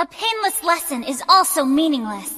A painless lesson is also meaningless.